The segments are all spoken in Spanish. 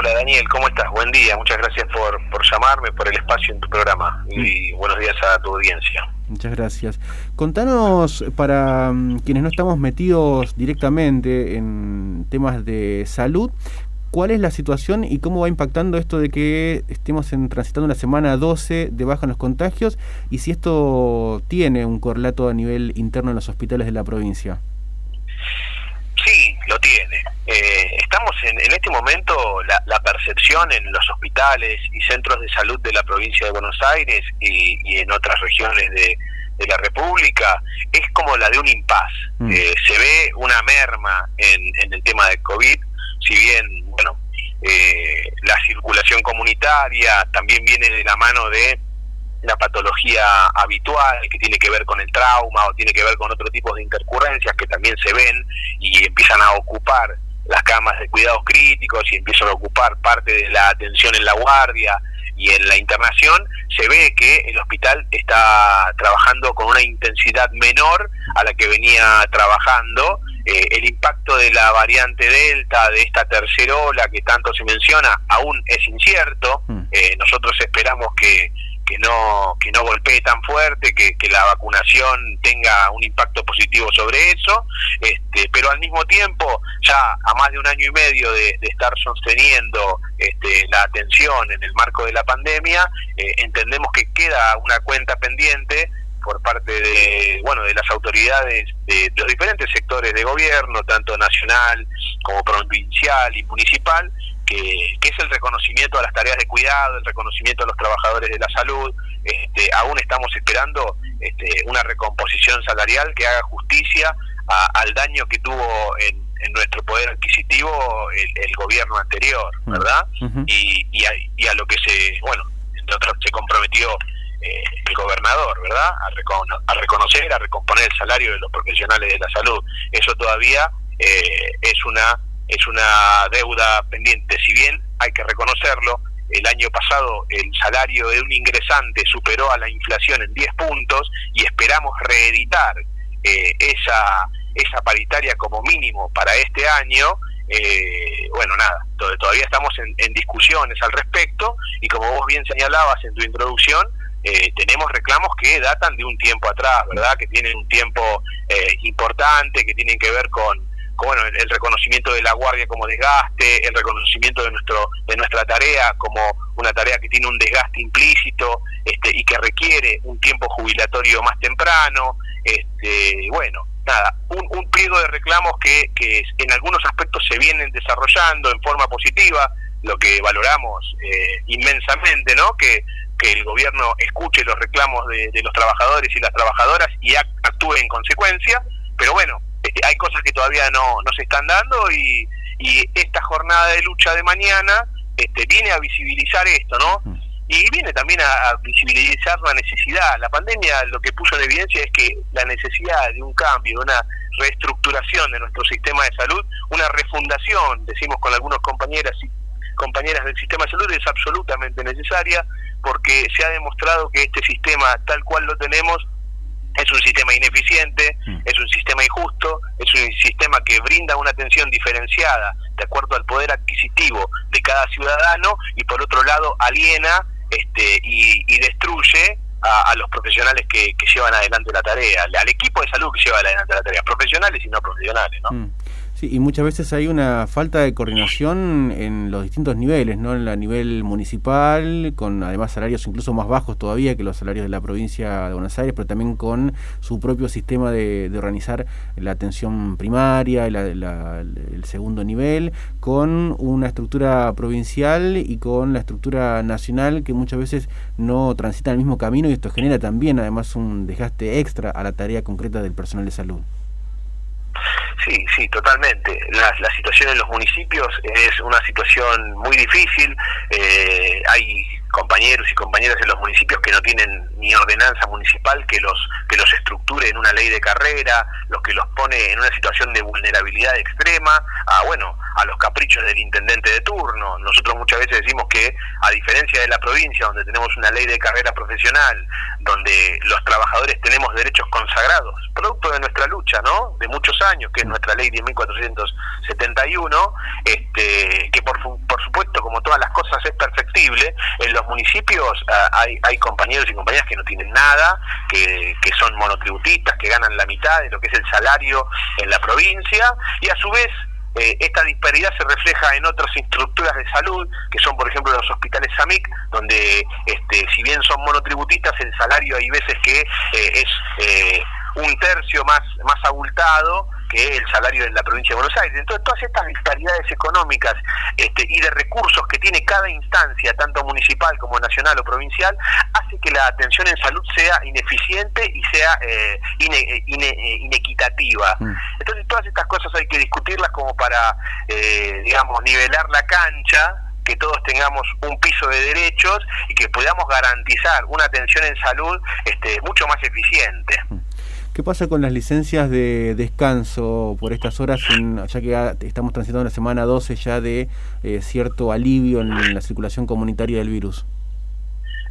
Hola Daniel, ¿cómo estás? Buen día, muchas gracias por, por llamarme, por el espacio en tu programa y buenos días a tu audiencia. Muchas gracias. Contanos, para mm, quienes no estamos metidos directamente en temas de salud, ¿cuál es la situación y cómo va impactando esto de que estemos en, transitando una semana 12 de baja en los contagios y si esto tiene un correlato a nivel interno en los hospitales de la provincia? Lo tiene. Eh, estamos en, en, este momento, la, percepción en los hospitales y centros de salud de la provincia de Buenos Aires y, en otras regiones de, la República es como la de un impas. Mm. Eh, se ve una merma en, el tema de COVID, si bien, bueno, eh, la circulación comunitaria también viene de la mano de la patología habitual que tiene que ver con el trauma o tiene que ver con otro tipo de intercurrencias que también se ven y empiezan a ocupar las camas de cuidados críticos y empiezan a ocupar parte de la atención en la guardia y en la internación, se ve que el hospital está trabajando con una intensidad menor a la que venía trabajando. Eh, el impacto de la variante Delta, de esta tercera ola que tanto se menciona, aún es incierto. Mm. Eh, nosotros esperamos que que no que no golpee tan fuerte, que, la vacunación tenga un impacto positivo sobre eso, este, pero al mismo tiempo, ya a más de un año y medio de, estar sosteniendo este, la atención en el marco de la pandemia, eh, entendemos que queda una cuenta pendiente por parte de bueno de las autoridades de los diferentes sectores de gobierno tanto nacional como provincial y municipal que, es el reconocimiento a las tareas de cuidado, el reconocimiento a los trabajadores de la salud. Este, aún estamos esperando este, una recomposición salarial que haga justicia al daño que tuvo en, nuestro poder adquisitipo el, gobierno anterior, mm. ¿verdad? y, y, a, lo que se, bueno, entre se comprometió eh, el gobernador, ¿verdad? A, a reconocer, a recomponer el salario de los profesionales de la salud. Eso todavía eh, es una es una deuda pendiente. Si bien hay que reconocerlo, el año pasado el salario de un ingresante superó a la inflación en 10 puntos y esperamos reeditar eh, esa, esa paritaria como mínimo para este año. Eh, bueno, nada, todavía estamos en, discusiones al respecto y como vos bien señalabas en tu introducción, eh, tenemos reclamos que datan de un tiempo atrás, ¿verdad? Que tienen un tiempo importante, que tienen que ver con bueno, el, reconocimiento de la guardia como desgaste, el reconocimiento de nuestro de nuestra tarea como una tarea que tiene un desgaste implícito este, y que requiere un tiempo jubilatorio más temprano, este, bueno, nada, un, un pliego de reclamos que, que en algunos aspectos se vienen desarrollando en forma positiva, lo que valoramos eh, inmensamente, ¿no? Que, que el gobierno escuche los reclamos de, de los trabajadores y las trabajadoras y actúe en consecuencia, pero bueno, hay cosas que todavía no, no se están dando y, esta jornada de lucha de mañana este, viene a visibilizar esto, ¿no? Mm. Y viene también a, visibilizar la necesidad. La pandemia lo que puso en evidencia es que la necesidad de un cambio, de una reestructuración de nuestro sistema de salud, una refundación, decimos con algunos compañeras y compañeras del sistema de salud, es absolutamente necesaria porque se ha demostrado que este sistema tal cual lo tenemos es un sistema ineficiente, mm. es un sistema injusto, es un sistema que brinda una atención diferenciada de acuerdo al poder adquisitivo de cada ciudadano y por otro lado aliena este, y, destruye a, los profesionales que, llevan adelante la tarea, al equipo de salud que lleva adelante la tarea, profesionales y no profesionales. ¿no? Mm. Sí, y muchas veces hay una falta de coordinación en los distintos niveles, ¿no? En la nivel municipal, con además salarios incluso más bajos todavía que los salarios de la provincia de Buenos Aires, pero también con su propio sistema de, organizar la atención primaria, el segundo nivel, con una estructura provincial y con la estructura nacional que muchas veces no transitan el mismo camino y esto genera también además un desgaste extra a la tarea concreta del personal de salud. Sí, sí, totalmente. La, la, situación en los municipios es una situación muy difícil. Eh, hay compañeros y compañeras en los municipios que no tienen ni ordenanza municipal que los que los estructure en una ley de carrera, los que los pone en una situación de vulnerabilidad extrema, a bueno, a los caprichos del intendente de turno. Nosotros muchas veces decimos que a diferencia de la provincia donde tenemos una ley de carrera profesional, donde los trabajadores tenemos derechos consagrados, producto de nuestra lucha, ¿no? De muchos años, que es nuestra ley 10.471, este que por por supuesto, como posible. En los municipios hay, hay compañeros y compañeras que no tienen nada, que, que son monotributistas, que ganan la mitad de lo que es el salario en la provincia, y a su vez eh, esta disparidad se refleja en otras estructuras de salud, que son por ejemplo los hospitales SAMIC, donde este, si bien son monotributistas, el salario hay veces que eh, es eh, un tercio más, más abultado que el salario de la provincia de Buenos Aires. Entonces, todas estas disparidades económicas este, y de recursos que tiene cada instancia, tanto municipal como nacional o provincial, hace que la atención en salud sea ineficiente y sea eh, eh, eh, inequitativa. Mm. Entonces, todas estas cosas hay que discutirlas como para, digamos, nivelar la cancha que todos tengamos un piso de derechos y que podamos garantizar una atención en salud este, mucho más eficiente. Mm. ¿Qué pasa con las licencias de descanso por estas horas, ya que estamos transitando la semana 12 ya de eh, cierto alivio en la circulación comunitaria del virus?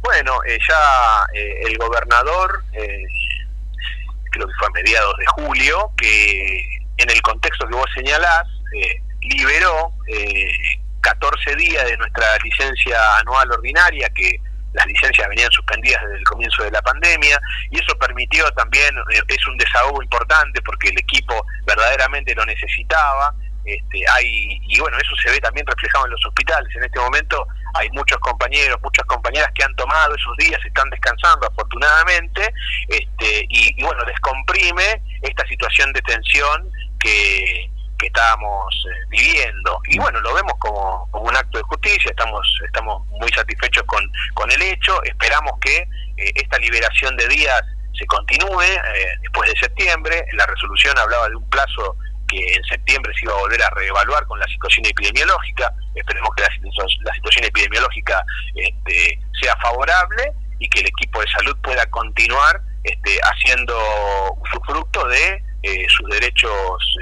Bueno, eh, ya eh, el gobernador, creo que fue a mediados de julio, que en el contexto que vos señalás, liberó 14 días de nuestra licencia anual ordinaria que las licencias venían suspendidas desde el comienzo de la pandemia y eso permitió también, eh, es un desahogo importante porque el equipo verdaderamente lo necesitaba. Este, hay y bueno eso se ve también reflejado en los hospitales en este momento hay muchos compañeros muchas compañeras que han tomado esos días están descansando afortunadamente este y, y bueno descomprime esta situación de tensión que que estábamos eh, viviendo. Y bueno, lo vemos como, como, un acto de justicia, estamos, estamos muy satisfechos con, con el hecho, esperamos que eh, esta liberación de días se continúe eh, después de septiembre, la resolución hablaba de un plazo que en septiembre se iba a volver a reevaluar con la situación epidemiológica, esperemos que la, la situación epidemiológica este, sea favorable y que el equipo de salud pueda continuar este, haciendo fruto de eh, sus derechos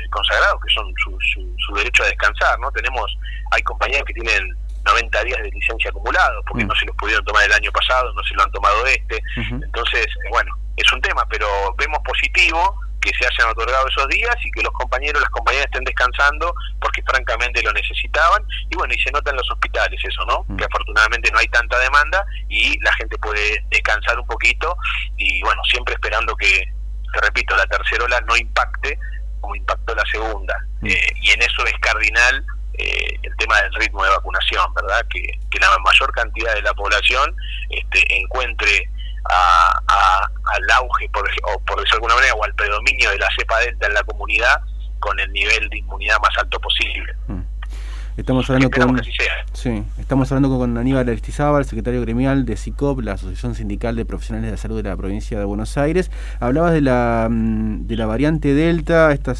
eh, consagrados, que son su, su, derecho a descansar, ¿no? Tenemos, hay compañías que tienen 90 días de licencia acumulados, porque mm. no se los pudieron tomar el año pasado, no se lo han tomado este, entonces, eh, bueno, es un tema, pero vemos positivo que se hayan otorgado esos días y que los compañeros, las compañeras estén descansando porque francamente lo necesitaban y bueno, y se nota en los hospitales eso, ¿no? Mm. Que afortunadamente no hay tanta demanda y la gente puede descansar un poquito y bueno, siempre esperando que te repito, la tercera ola no impacte como impactó la segunda. Mm. Eh, y en eso es cardinal eh, el tema del ritmo de vacunación, ¿verdad? Que, la mayor cantidad de la población este, encuentre al auge, por, o por decirlo de alguna manera, o al predominio de la cepa delta en la comunidad con el nivel de inmunidad más alto posible. Mm. Estamos hablando con sí, estamos hablando con Aníbal Aristizábal, secretario gremial de SICOP, la Asociación Sindical de Profesionales de Salud de la provincia de Buenos Aires. Hablabas de la mm, de la variante Delta, esta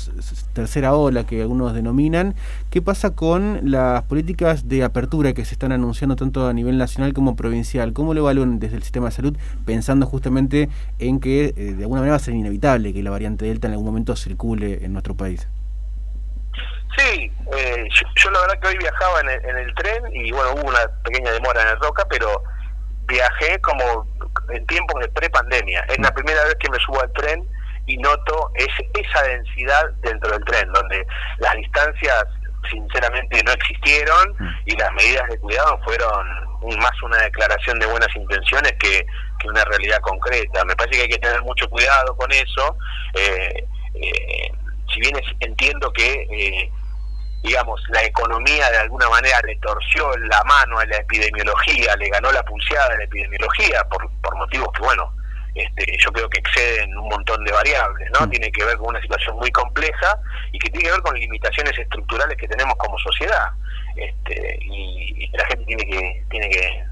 tercera ola que algunos denominan. ¿Qué pasa con las políticas de apertura que se están anunciando tanto a nivel nacional como provincial? ¿Cómo lo evalúan desde el sistema de salud pensando justamente en que eh, de alguna manera va a ser inevitable que la variante Delta en algún momento circule en nuestro país? Sí, eh, yo, la verdad que hoy viajaba en el, tren y bueno, hubo una pequeña demora en el Roca, pero viajé como en tiempos de pre-pandemia. Es la mm. primera vez que me subo al tren y noto esa densidad dentro del tren, donde las distancias sinceramente no existieron mm. y las medidas de cuidado fueron más una declaración de buenas intenciones que, una realidad concreta. Me parece que hay que tener mucho cuidado con eso. Eh, eh, si bien entiendo que eh, digamos, la economía de alguna manera le torció la mano a la epidemiología, le ganó la pulseada a la epidemiología por, por motivos que, bueno, este, yo creo que exceden un montón de variables, ¿no? Mm. Tiene que ver con una situación muy compleja y que tiene que ver con limitaciones estructurales que tenemos como sociedad. Este, y, la gente tiene que, tiene que,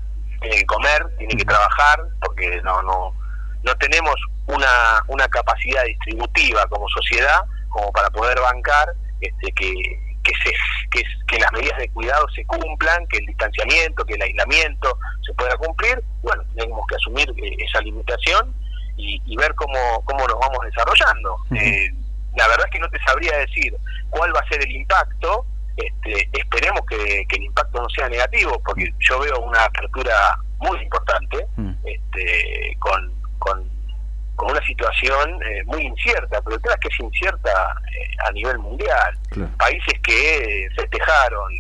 tiene que comer, tiene que trabajar, porque no, no, no tenemos una, una capacidad distributiva como sociedad como para poder bancar este, que, que, se, que, las medidas de cuidado se cumplan, que el distanciamiento, que el aislamiento se pueda cumplir. Bueno, tenemos que asumir eh, esa limitación y, ver cómo, cómo nos vamos desarrollando. Eh, la verdad es que no te sabría decir cuál va a ser el impacto. Este, esperemos que, el impacto no sea negativo, porque yo veo una apertura muy importante, este, con, con con una situación eh, muy incierta, pero claro que es incierta a nivel mundial. Países que festejaron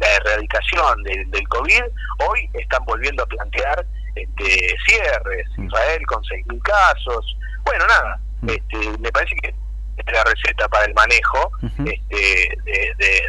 la erradicación del COVID, hoy están volviendo a plantear este, cierres, mm. Israel con 6.000 casos, bueno, nada, mm. este, me parece que es la receta para el manejo este,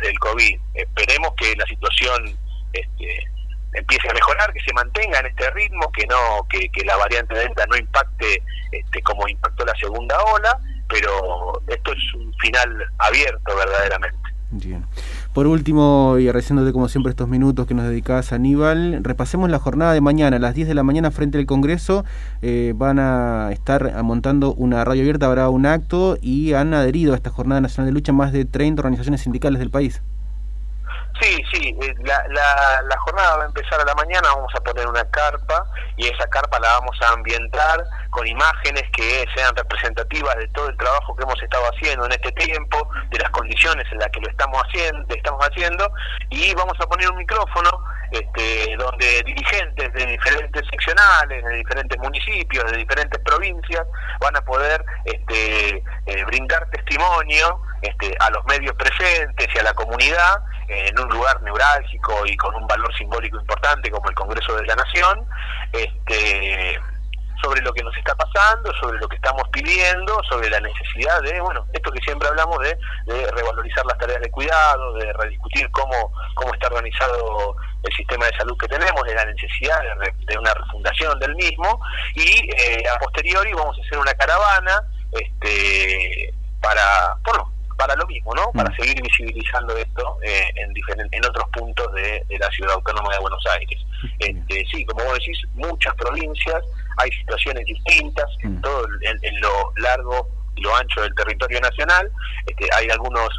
del COVID. Esperemos que la situación este, empiece a mejorar, que se mantenga en este ritmo, que no que, la variante Delta no impacte este, como impactó la segunda ola, pero esto es un final abierto verdaderamente. Bien. Por último, y agradeciéndote como siempre estos minutos que nos dedicás, Aníbal, repasemos la jornada de mañana, a las 10 de la mañana frente al Congreso, eh, van a estar montando una radio abierta, habrá un acto y han adherido a esta Jornada Nacional de Lucha más de 30 organizaciones sindicales del país. Sí, sí, eh, la, la, la, jornada va a empezar a la mañana, vamos a poner una carpa y esa carpa la vamos a ambientar con imágenes que sean representativas de todo el trabajo que hemos estado haciendo en este tiempo, de las condiciones en las que lo estamos haciendo, estamos haciendo y vamos a poner un micrófono este, donde dirigentes de diferentes seccionales, de diferentes municipios, de diferentes provincias van a poder este, eh, brindar testimonio este, a los medios presentes y a la comunidad en un lugar neurálgico y con un valor simbólico importante como el Congreso de la Nación, este, sobre lo que nos está pasando, sobre lo que estamos pidiendo, sobre la necesidad de, bueno, esto que siempre hablamos de, revalorizar las tareas de cuidado, de rediscutir cómo, cómo está organizado el sistema de salud que tenemos, de la necesidad de, una refundación del mismo, y eh, a posteriori vamos a hacer una caravana este, para, bueno, para lo mismo, ¿no? Para mm. seguir visibilizando esto eh, en, en otros puntos de, la ciudad autónoma de Buenos Aires. Este, sí, como vos decís, muchas provincias, hay situaciones distintas en mm. todo en, lo largo y lo ancho del territorio nacional. Este, hay algunos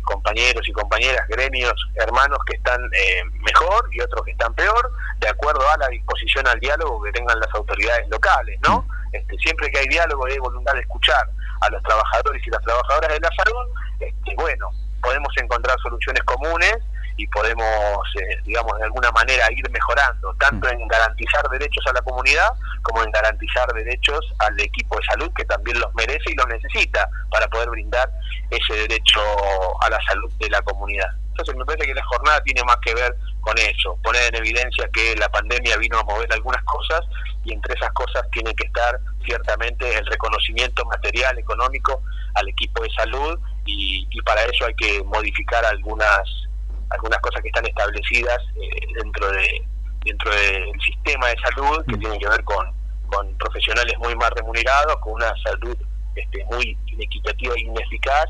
compañeros y compañeras, gremios, hermanos que están eh, mejor y otros que están peor, de acuerdo a la disposición al diálogo que tengan las autoridades locales, ¿no? Este, siempre que hay diálogo y hay voluntad de escuchar a los trabajadores y las trabajadoras de la salud, este, bueno, podemos encontrar soluciones comunes y podemos, eh, digamos, de alguna manera ir mejorando, tanto en garantizar derechos a la comunidad como en garantizar derechos al equipo de salud que también los merece y los necesita para poder brindar ese derecho a la salud de la comunidad. Entonces me parece que la jornada tiene más que ver con eso, poner en evidencia que la pandemia vino a mover algunas cosas y entre esas cosas tiene que estar ciertamente el reconocimiento material, económico al equipo de salud y, para eso hay que modificar algunas algunas cosas que están establecidas eh, dentro de dentro del sistema de salud que mm. tienen que ver con, con profesionales muy mal remunerados, con una salud este, muy inequitativa e ineficaz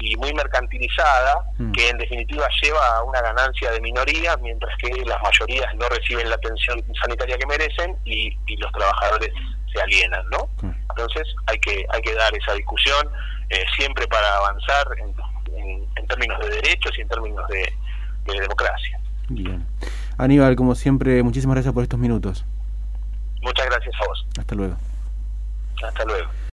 y muy mercantilizada, mm. que en definitiva lleva a una ganancia de minorías, mientras que las mayorías no reciben la atención sanitaria que merecen y, los trabajadores se alienan, ¿no? Mm. Entonces hay que hay que dar esa discusión eh, siempre para avanzar en, términos de derechos y en términos de, de democracia. Bien. Aníbal, como siempre, muchísimas gracias por estos minutos. Muchas gracias a vos. Hasta luego. Hasta luego.